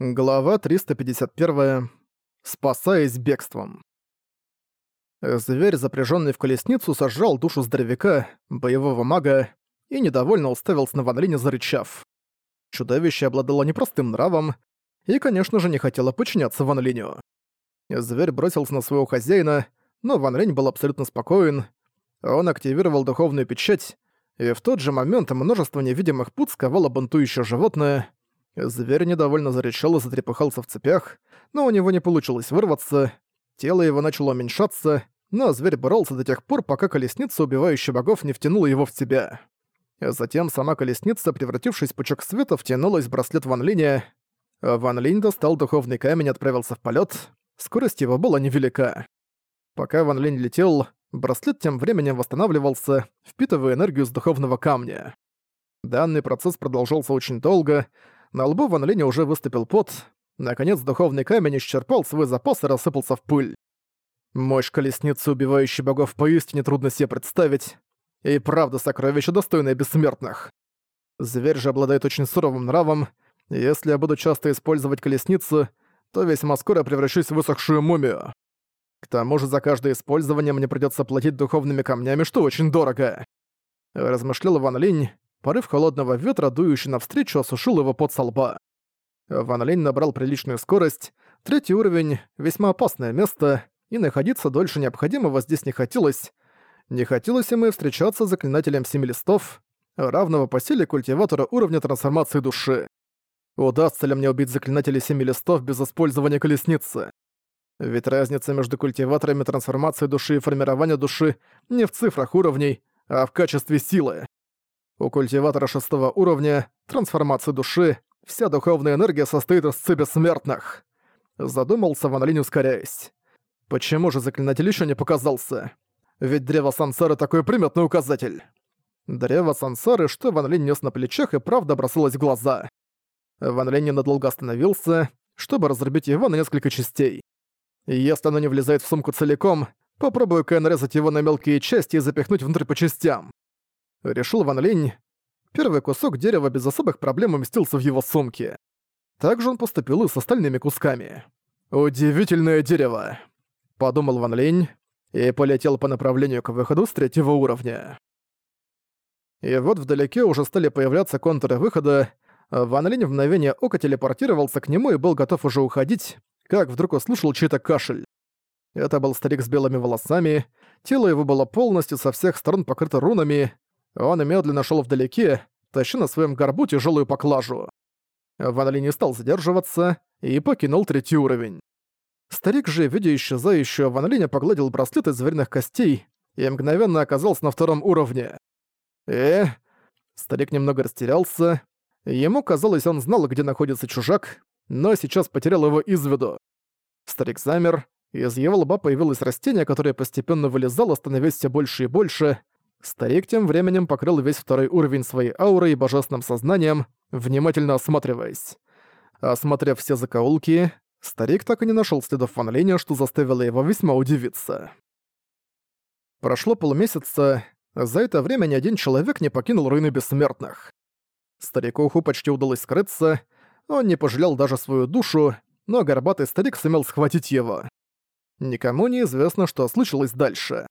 Глава 351. Спасаясь бегством. Зверь, запряженный в колесницу, сожрал душу здоровяка, боевого мага, и недовольно уставился на Ван Линя, зарычав. Чудовище обладало непростым нравом и, конечно же, не хотело подчиняться Ван Линю. Зверь бросился на своего хозяина, но Ван Линь был абсолютно спокоен. Он активировал духовную печать, и в тот же момент множество невидимых пут сковало бунтующее животное — Зверь недовольно зарычал и затрепыхался в цепях, но у него не получилось вырваться. Тело его начало уменьшаться, но зверь боролся до тех пор, пока колесница, убивающая богов, не втянула его в себя. Затем сама колесница, превратившись в пучок света, втянулась в браслет Ван Линя. Ван Линь достал духовный камень и отправился в полет. Скорость его была невелика. Пока Ван Линь летел, браслет тем временем восстанавливался, впитывая энергию с духовного камня. Данный процесс продолжался очень долго, на лбу Ван Линя уже выступил пот. Наконец духовный камень исчерпал свой запас и рассыпался в пыль. Мощь колесницы, убивающей богов, поистине трудно себе представить. И правда сокровище, достойное бессмертных. Зверь же обладает очень суровым нравом. Если я буду часто использовать колесницу, то весьма скоро превращусь в высохшую мумию. К тому же за каждое использование мне придется платить духовными камнями, что очень дорого. Размышлял Ван Линь, Порыв холодного ветра, дующий навстречу, осушил его под со лба. Ван Линь набрал приличную скорость. Третий уровень — весьма опасное место, и находиться дольше необходимого здесь не хотелось. Не хотелось ему встречаться с заклинателем семи листов, равного по силе культиватора уровня трансформации души. Удастся ли мне убить заклинателя семи листов без использования колесницы? Ведь разница между культиваторами трансформации души и формирования души не в цифрах уровней, а в качестве силы. У культиватора шестого уровня, трансформации души, вся духовная энергия состоит из ци бессмертных. Задумался Ван Линь, ускоряясь. Почему же заклинатель еще не показался? Ведь древо сансары такой приметный указатель. Древо сансары, что Ван Линь нес на плечах, и правда бросалось в глаза. Ван Линь ненадолго остановился, чтобы разрубить его на несколько частей. Если оно не влезает в сумку целиком, попробую-ка нарезать его на мелкие части и запихнуть внутрь по частям. Решил Ван Линь. Первый кусок дерева без особых проблем уместился в его сумке. Также он поступил и с остальными кусками. «Удивительное дерево», — подумал Ван Линь и полетел по направлению к выходу с третьего уровня. И вот вдалеке уже стали появляться контуры выхода, Ван Линь в мгновение ока телепортировался к нему и был готов уже уходить, как вдруг услышал чей-то кашель. Это был старик с белыми волосами, тело его было полностью со всех сторон покрыто рунами, он медленно шел вдалеке, таща на своем горбу тяжелую поклажу. Ван Ли не стал задерживаться и покинул третий уровень. Старик же, видя исчезающего Ван погладил браслет из звериных костей и мгновенно оказался на втором уровне. Э, Старик немного растерялся. Ему казалось, он знал, где находится чужак, но сейчас потерял его из виду. Старик замер, из его лба появилось растение, которое постепенно вылезало, становясь все больше и больше. Старик тем временем покрыл весь второй уровень своей аурой и божественным сознанием, внимательно осматриваясь. Осмотрев все закоулки, старик так и не нашел следов Ван что заставило его весьма удивиться. Прошло полмесяца, за это время ни один человек не покинул руины бессмертных. Старикуху почти удалось скрыться, он не пожалел даже свою душу, но горбатый старик сумел схватить его. Никому не известно, что случилось дальше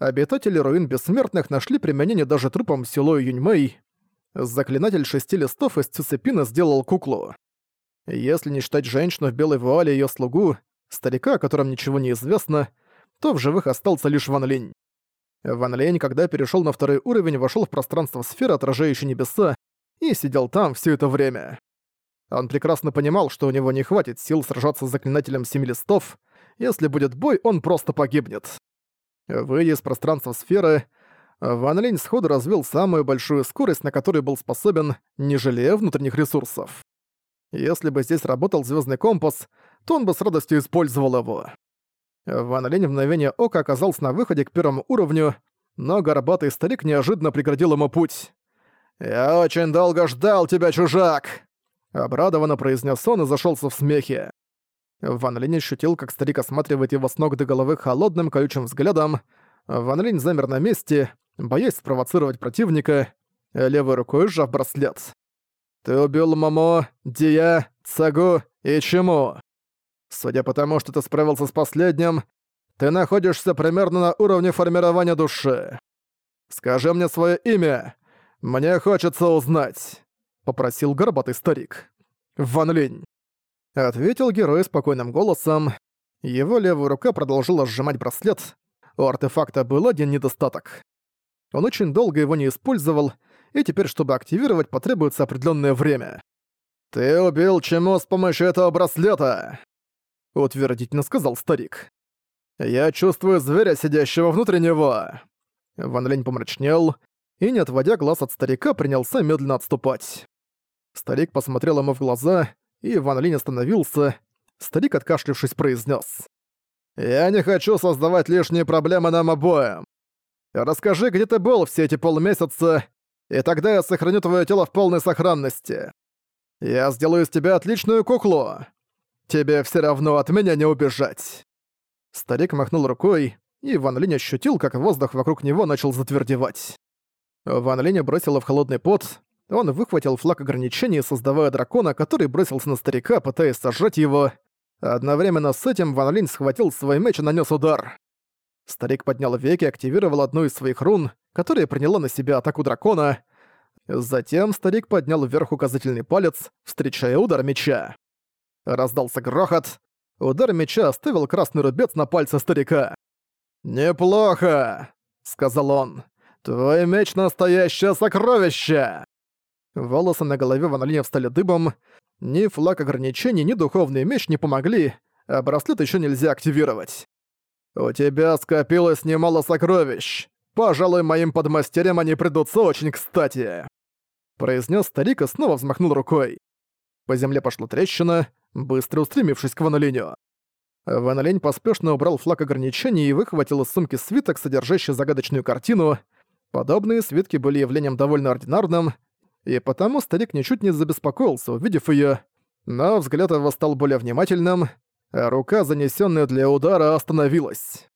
обитатели руин бессмертных нашли применение даже трупам село Юньмэй. Заклинатель шести листов из цицепина сделал куклу. Если не считать женщину в белой вуале и её слугу, старика, о котором ничего не известно, то в живых остался лишь Ван Линь. Ван Линь, когда перешёл на второй уровень, вошёл в пространство сферы, отражающей небеса, и сидел там всё это время. Он прекрасно понимал, что у него не хватит сил сражаться с заклинателем семи листов, если будет бой, он просто погибнет. Выйдя из пространства сферы, Ван Линь сходу развил самую большую скорость, на которую был способен, не жалея внутренних ресурсов. Если бы здесь работал звездный компас, то он бы с радостью использовал его. Ван Линь в мгновение ока оказался на выходе к первому уровню, но горбатый старик неожиданно преградил ему путь. «Я очень долго ждал тебя, чужак!» Обрадованно произнес он и зашелся в смехе. Ван Линь ощутил, как старик осматривает его с ног до головы холодным колючим взглядом. Ван Линь замер на месте, боясь спровоцировать противника, левой рукой сжав браслет. Ты убил Мамо, Дия, Цагу и Чему. Судя по тому, что ты справился с последним, ты находишься примерно на уровне формирования души. Скажи мне свое имя. Мне хочется узнать», — попросил горбатый старик. «Ван Линь». Ответил герой спокойным голосом. Его левая рука продолжила сжимать браслет. У артефакта был один недостаток. Он очень долго его не использовал, и теперь, чтобы активировать, потребуется определенное время. «Ты убил Чему с помощью этого браслета?» — утвердительно сказал старик. «Я чувствую зверя, сидящего внутри него». Ван Лень помрачнел и, не отводя глаз от старика, принялся медленно отступать. Старик посмотрел ему в глаза, и Ван Линь остановился. Старик, откашлившись, произнес: «Я не хочу создавать лишние проблемы нам обоим. Расскажи, где ты был все эти полмесяца, и тогда я сохраню твое тело в полной сохранности. Я сделаю из тебя отличную куклу. Тебе все равно от меня не убежать». Старик махнул рукой, и Ван Линь ощутил, как воздух вокруг него начал затвердевать. Ван Линь бросила в холодный пот, он выхватил флаг ограничений, создавая дракона, который бросился на старика, пытаясь сожрать его. Одновременно с этим Ван Линь схватил свой меч и нанес удар. Старик поднял веки и активировал одну из своих рун, которая приняла на себя атаку дракона. Затем старик поднял вверх указательный палец, встречая удар меча. Раздался грохот. Удар меча оставил красный рубец на пальце старика. «Неплохо!» — сказал он. «Твой меч — настоящее сокровище!» Волосы на голове Ван Линя встали дыбом. Ни флаг ограничений, ни духовный меч не помогли, а браслет еще нельзя активировать. «У тебя скопилось немало сокровищ. Пожалуй, моим подмастерьям они придутся очень кстати», — произнес старик и снова взмахнул рукой. По земле пошла трещина, быстро устремившись к Ванолиню. Ванолинь поспешно убрал флаг ограничений и выхватил из сумки свиток, содержащий загадочную картину. Подобные свитки были явлением довольно ординарным, и потому старик ничуть не забеспокоился, увидев её, но взгляд его стал более внимательным, а рука, занесённая для удара, остановилась.